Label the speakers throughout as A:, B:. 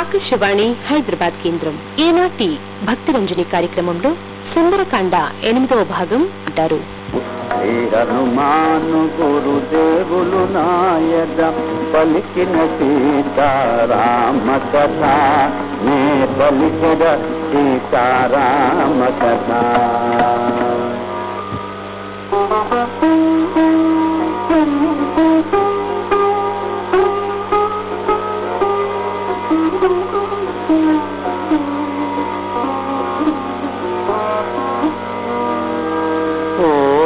A: ఆకాశవాణి హైదరాబాద్ కేంద్రం. ఈనాటి భక్తి రంజని కార్యక్రమంలో సుందరకాండ ఎనిమిదవ భాగం అంటారు.
B: శ్రీ హనుమాను గురుదేవులు నాయద పలికిన సీతారామ కథ నే పలికిన సీతారామ కథ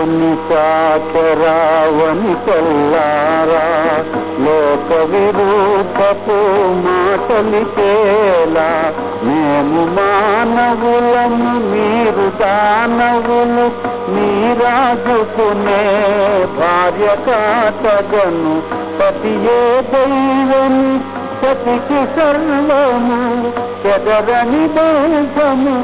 B: ఓని సాకరావని పల్లారా లోక విరూపపు మాటలికేలా మేము మానవులము మీరు దానవులు మీరాజుకునే భార్య కాటగను పతియే దైవము సతికి సర్వము చెదరని దేశము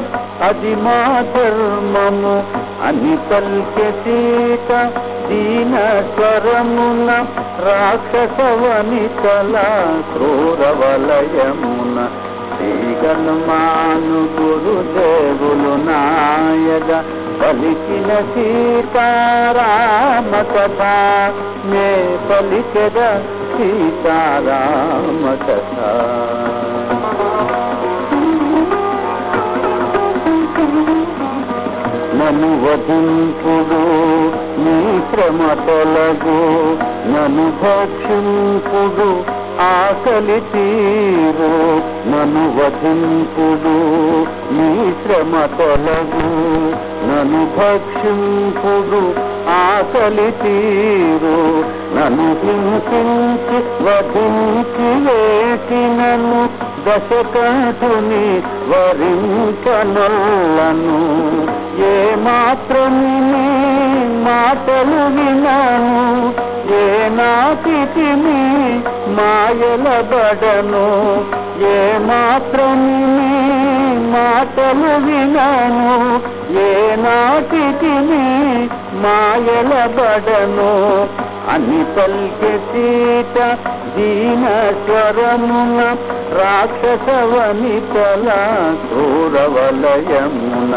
B: అది మా ధర్మము. అని పలికె సీత దీన స్వరమున రాక్షసవని తల క్రూరవలయమున శ్రీగనుమాను గురుదేవులు నాయగ పలికిన సీతారామ కథ మే పలికెద సీతారామ కథ నన్ను వధింపుడు నీ శ్రమ తొలగు నన్ను భక్షింపుడు ఆకలి తీరు నను వధింపుడు నీ శ్రమ తొలగు నన్ను భక్షింపుడు ఆకలి తీరు నను హింసించి వధించి వేసినను. దశకంఠుని వరించనొల్లను. ఏ మాత్రము మాటలు వినను. ఏ నాటికి మాయలబడను ఏ మాత్రము మాటలు వినను. ఏ నాటికి మాయలబడను అని పల్కె సీత దీన స్వరమున రాక్షసవని తల క్రూరవలయమున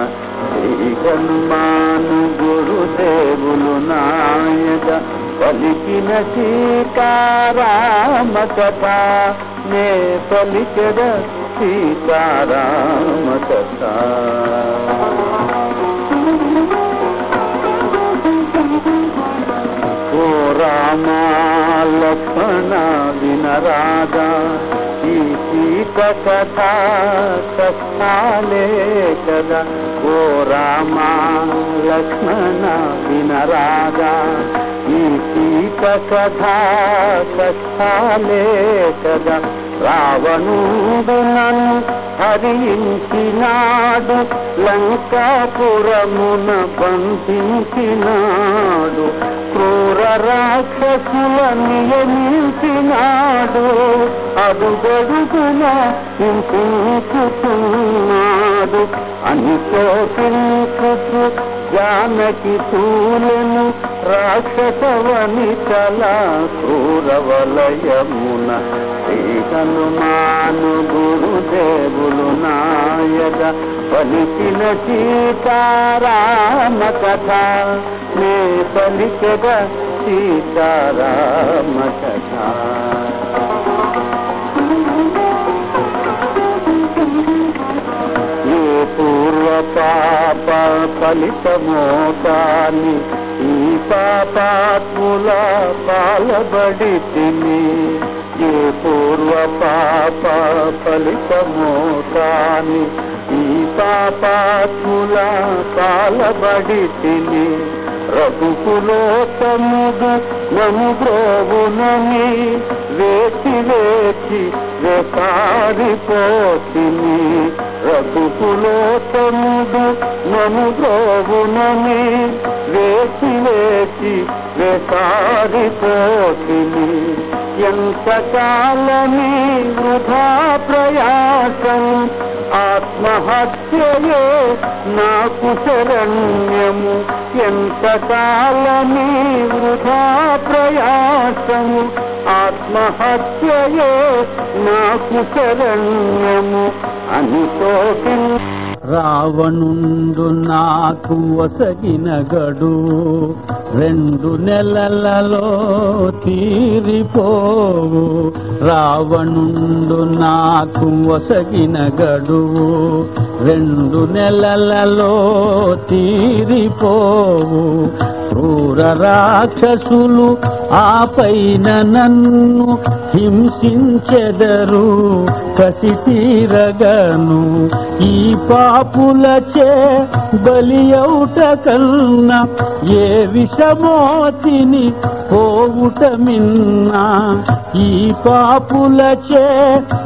B: శ్రీ హనుమాను గురుదేవులు నాయక పలికిన సీతారామ కథ నే పలికద సీతారామ కథ ఓ రామా వినరాగా ఈ సీత కథ కష్టాలే కదా ఓ రామా లక్ష్మణ వినరాగా ఈ సీత కథ కష్టాలే కదా రావణుడు నన్ను హరించినాడు లంకాపురమున పంపించినాడు క్రూర రాక్షసుల నియమించినాడు అడుగడుగున హింసించుతున్నాడు అని శోకించుచు మనకి తూలెను రాక్షసవని తల క్రూరవలయమున శ్రీ హనుమాను గురుదేవులు నాయక పలికిన సీతారామ కథ. నే పలికద సీతారామ కథ. పూర్వ పాప ఫలితమో కాని ఈ పాపాత్ముల పాలబడి తిని ఏ పూర్వ పాప ఫలితమో కాని ఈ పాపాత్ముల పాలబడి తిని రఘుకులోకముగు నను బ్రోగునని వేచి వేచి వేసారిపోతిని రఘుకులోతముడు నను బ్రోగునని వేచి వేచి వేసారిపోతిని ఎంతకాలని వృధా ప్రయాసం ఆత్మహత్యయే నాకు శరణ్యము. ఎంతకాలని వృధా ప్రయాసము ఆత్మహత్యయే నాకు శరణ్యము. అని
C: రావణుండు నాకు వసగిన గడు రెండు నెలలలో తీరిపోవు. రావణుండు నాకు వసగిన గడువు రెండు నెలలలో తీరిపోవు. క్రూర రాక్షసులు ఆ పైన నన్ను హింసించెదరు కసి తీరగను ఈ పాపులచే బలియౌట కన్నా ఏ విషమోతిని పోవుట మిన్నా. ఈ పాపులచే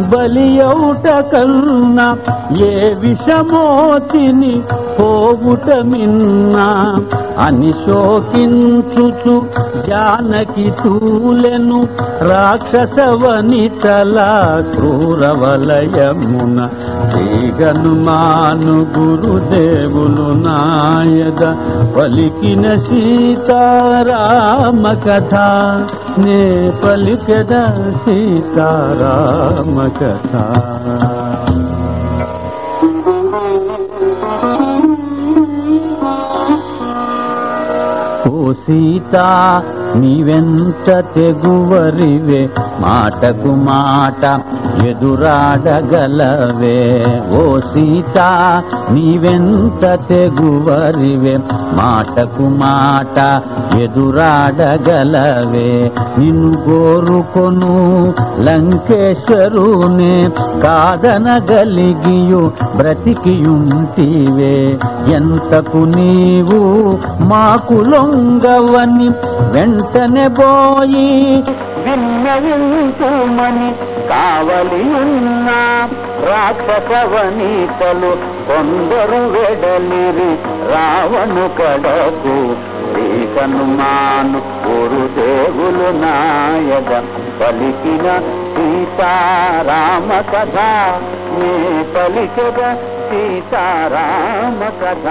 C: బలియౌట కన్నా ఏ విషమోతిని పోవుట మిన్నా. అని శోకించుచు జానకి తూలెను రాక్షసవనితల క్రూరవలయమున శ్రీగనుమాను గురుదేవులు నాయద పలికిన సీతారామ కథ నే పలికద సీతారామ కథ ఓ సీత నీవెంత తెగువరివే మాటకు మాట ఎదురాడగలవే. ఓ సీత నీవెంత తెగువరివే మాటకు మాట ఎదురాడగలవే. నిన్ను కోరుకొను లంకేశ్వరునే కాదనగలిగియు బ్రతికియుంటివే. ఎంతకు నీవు మాకు లొంగవని వెంటనే పోయి
B: విన్నవింతుమని కావలి ఉన్న రాక్షసవనీతలు కొందరు వెడలిరి రావణు కడకు శ్రీకనుమాను గురుదేవులు నాయక పలికిన సీతారామ కథ. నే పలికద సీతారామ కథ.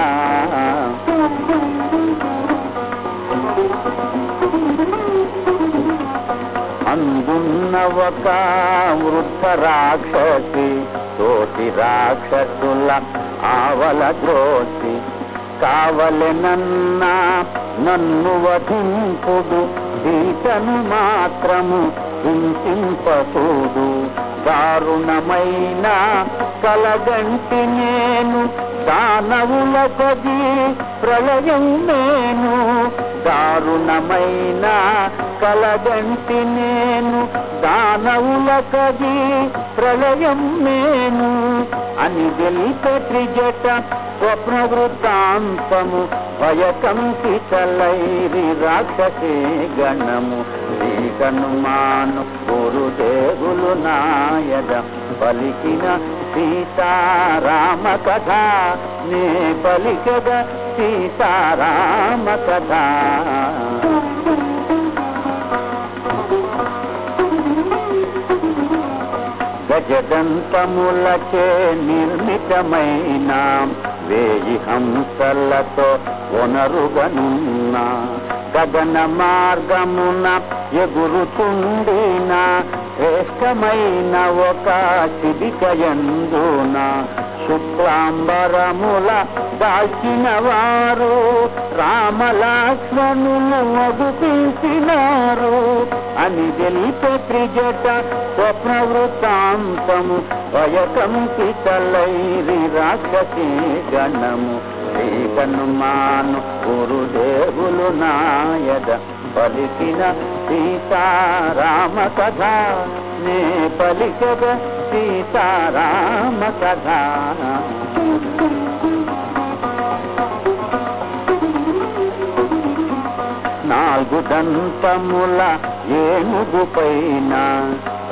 B: అందున్న ఒక వృద్ధ రాక్షసి తోటి రాక్షసుల ఆవల ద్రోసి కావలెనన్నా నన్ను వధింపుడు సీతను మాత్రము హింసింపకూడు దారుణమైన కలగంటి నేను దానవుల పది ప్రళయం నేను. దారుణమైన కలగంటి నేను దానవుల కది ప్రళయం నేను. అని గెలిపే త్రిజట స్వప్న వృత్తాంతము భయకంపితలైరి రాక్షసే గణము. శ్రీకనుమాను గురుదేవులు నాయద పలికిన సీతారామ కథ. నే పలికద సీతారామ కథ. గజదంతములచే నిర్మితమైన. వేయి హంసలతో వనరుగనున్నా గగన మార్గమున ఎగురుతుండిన శ్రేష్టమైన ఒక చిదికయందున శుక్లాంబరముల దాచిన వారు రామలక్ష్మణులు మగు తీసినారు అని తెలిపే త్రిజట స్వప్న వృత్తాంతము భయకంకితలైరి రాక్షసి గణము శ్రీకనుమాను గురుదేవులు నాయద పలికిన సీతారామ కథ నే పలికద. సీతారామ కథ. నాలుగు దంతముల ఏనుగు పైన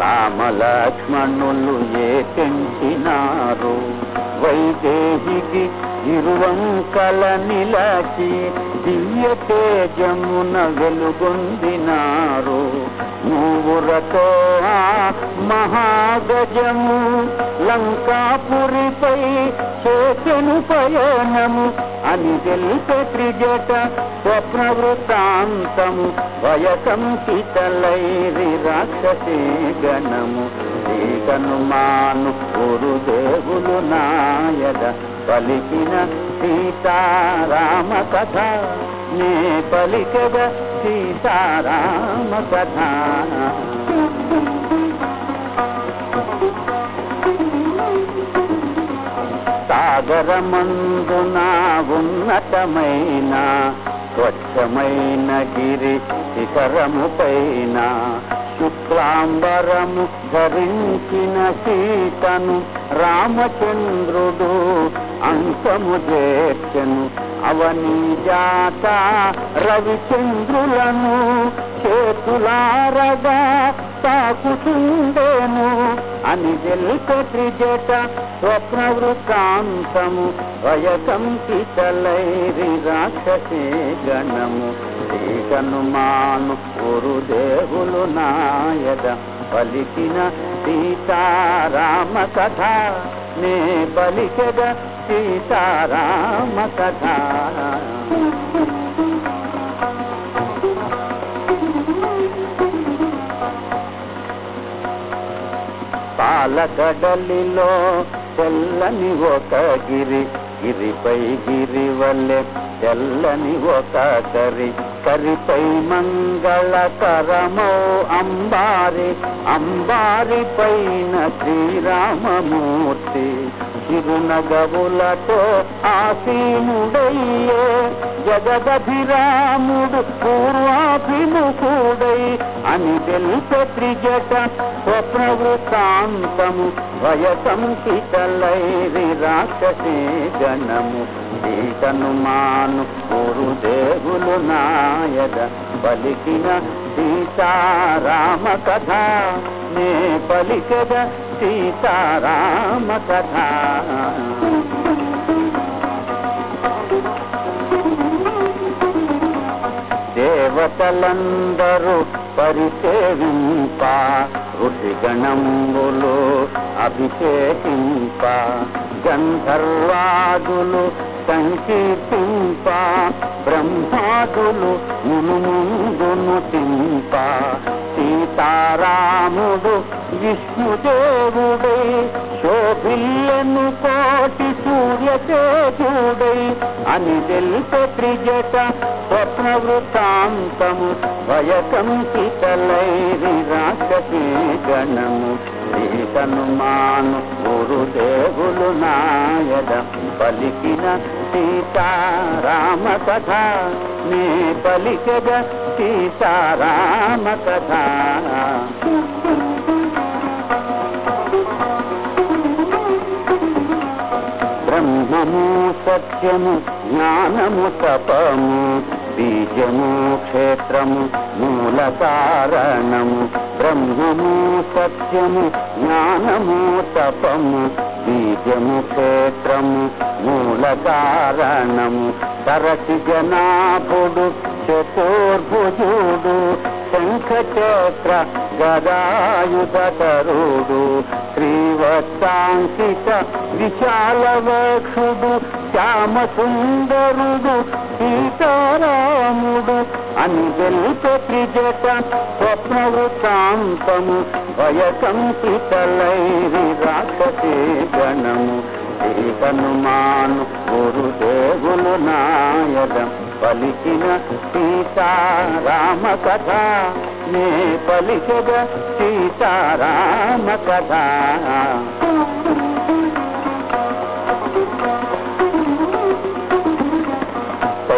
B: రామలక్ష్మణులు ఏ తెంచినారు వైదేహికి ఇరువంకల నిలచి దివ్య తేజమున వెలుగొందినారు. నువ్వురతో మహాగజము లంకాపురిపై చేసెను పయనము అని తెలిపే త్రిజట స్వప్న వృత్తాంతము వయకంకితలైరి రాక్షసీ గణము శ్రీకనుమాను గురుదేవులు నాయద పలికిన సీతారామ కథ నే పలికగ సీతారామ కథ. సాగరమందున ఉన్నతమైన స్వచ్ఛమైన గిరి శిఖరము పైన శుక్లాంబరము ధరించిన సీతను రామచంద్రుడు అంశము చేర్చను. అవని జాత రవిచంద్రులను చేతులారగా తాకుతుండేను అని తెలుక త్రిజట స్వప్న వృత్తాంతము వయకంకితలైరి రాక్షసే గణము. శ్రీకనుమాను గురుదేవులు నాయద పలికిన సీతారామ కథ నే పలికద సీతారామ కథ పాలకడలిలో తెల్లని ఒక గిరి గిరిపై గిరి వల్లే తెల్లని ఒక కరి కరిపై మంగళకరమో అంబారి అంబారి పైన శ్రీరామమూర్తి. చిరునగవులతో ఆసీనుడయ్యే జగదభిరాముడు పూర్వాభిముఖుడై అని తెలుసే త్రిజట స్వప్న వృత్తాంతము భయకంకితలైరి రాక్షసే గణము సీతను మాను గురుదేవులు నాయద పలికిన సీతారామ కథ. నే పలికద సీతారామ కథ. దేవతలందరూ పరిసేవింప ఋషిగణంబులు అభిషేకింప. గంధర్వాదులు సంకీర్తింప బ్రహ్మాదులు మును ముందును తింప సీతారాముడు విష్ణుదేవుడై శోభిల్లను కోటి సూర్యతేజుడై. అని తెలుసు త్రిజట స్వప్న వృత్తాంతము భయకంకితలైరి రాక్షసీ గణము సీతను మాను గురుదేవులు నాయద పలికిన సీతారామ కథ. నే పలికగ సీతారామ కథ. బ్రహ్మము సత్యము జ్ఞానము తపము బీజము క్షేత్రము మూల కారణము. బ్రహ్మము సత్యము జ్ఞానము తపము బీజము క్షేత్రము మూల కారణము. తరటి జనాభుడు చతుర్భుజుడు శంఖచక్ర గదాయుధరుడు శ్రీవత్సాంకిత విశాల వక్షుడు శ్యామ సుందరుడు సీతారాముడు అని తెలుపు త్రిజట స్వప్న వృత్తాంతము భయకంకితలైరి రాక్షసే గణము. సీతను గురుదేవులు నాయద పలికిన సీతారామ కథ. నే పలికగ సీతారామ కథ.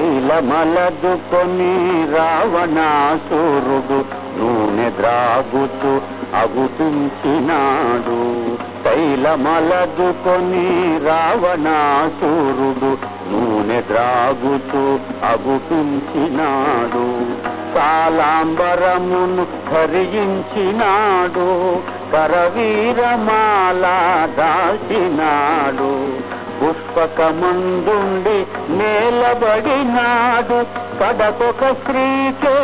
B: తైలమలదుకొని రావణాసురుడు నూనె ద్రాగుతూ అగుపించినాడు తైలమలదుకొని రావణాసురుడు నూనె ద్రాగుతూ అగుపించినాడు కాలాంబరమును ధరించినాడు. కరవీరమాల దాచినాడు. పుష్పకమందుండి తప్పకమందుండి నేలబడినాడు. కడకొక స్త్రీకే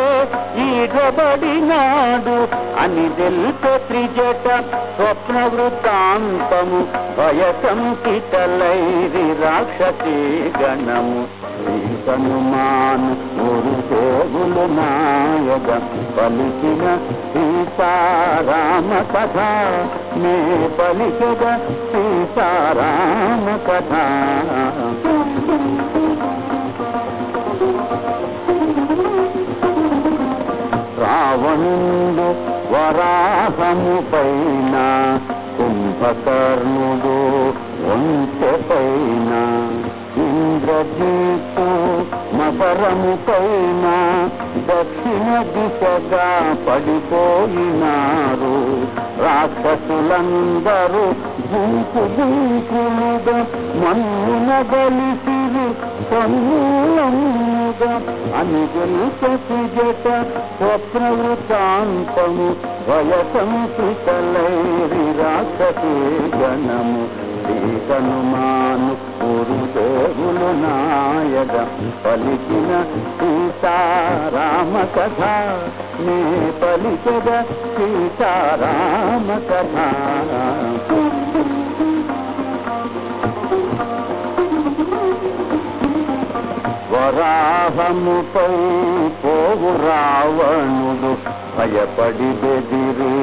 B: ఈడబడినాడు. అని తెలుపు త్రిజట స్వప్న వృత్తాంతము భయకంకితలైరి రాక్షసీ గణము. సీతను మాను ఊరు దేవులు నాయక పలికిన సీతారామ కథ మే పలికద. సారామ కథ రావణుడు వరాహము పైన కుంభకర్ణుడు ఒంటె పైన ఇంద్రజీతు మకరము పైన దక్షిణ దిశగా పడిపోయినారు. రాక్షసులందరూ గుంపు గుంపులుగా మన్నున గలిసిరి సమూలముగా అని గెలుసతి జట స్వప్న రాక్షసే గణము సీతను మాను గురు దేవులు నాయక పలికిన సీతారామ కథ. నే పలికద సీతారామ కథ. వరాహముపై పోవు రావణుడు భయపడి బెదిరి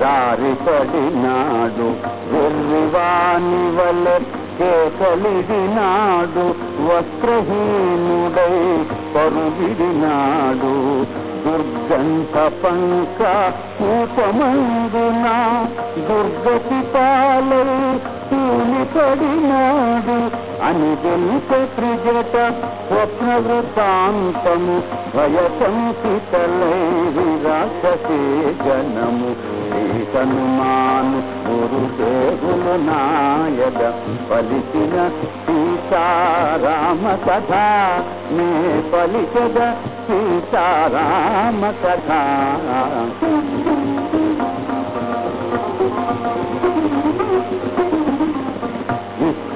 B: జారిపడినాడు వెర్రివాని వలె కేకలిడినాడు వస్త్రహీనుడై పరుగిడినాడు. దుర్గంధ పంక కూపమందున దుర్గతి పాలై పడినాడు అని తెలుసు త్రిజట స్వప్న వృత్తాంతము భయసంకితలైరి రాక్షసే జనము సీతను మాను గురు దేవులు నాయక పలికిన సీతారామ కథ నే పలికద సీతారామ కథ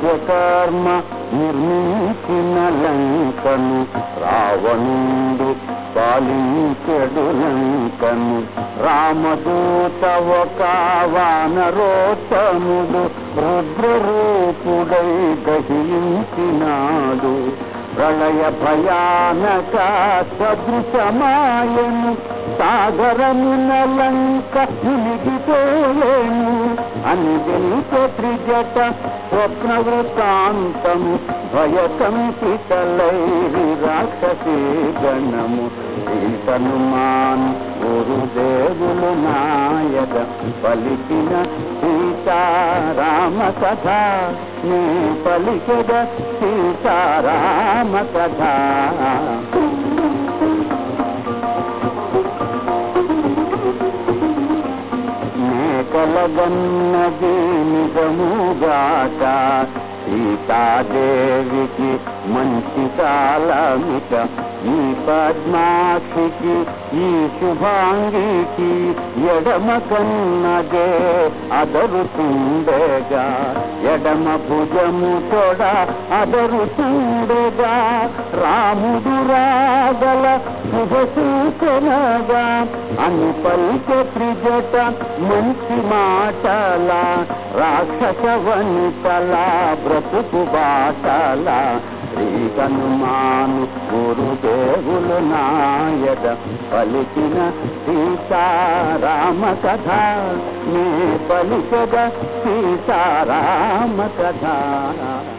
B: విశ్వకర్మ నిర్మించిన లంకను రావణుడు పాలించెడు లంకను రామదూత ఒక వానరోత్తముడు రుద్రరూపుడై గహించినాడు ప్రళయ భయానక సదృశమాయను సాగరమున లంక మునిగిపోయేను. అని తెలుసు త్రిజట స్వప్న వృత్తాంతము భయకంపితలై రాక్షసీ గణము. సీతను గురుదేవులు నాయక పలికిన సీతారామ కథ. నీ పలికద సీతారామ కథ. మేకలగన్నది నిజముగాక సీతాదేవికి మంచి కాలమిక ఈ పద్మాక్షికి ఈ శుభాంగికి ఎడమ కన్నదే. అదరుతుండేగా ఎడమ భుజము తొడ అదరుతుండేగా రాముడు రాగల శుభ సూచనగా అని పలిక త్రిజట మంచి మాటల రాక్షస వనితల బ్రతుకు బాటల శ్రీకనుమాను గురుదేవులు నాయక పలికిన సీతారామ కథ నే పలికద సీతారామ కథ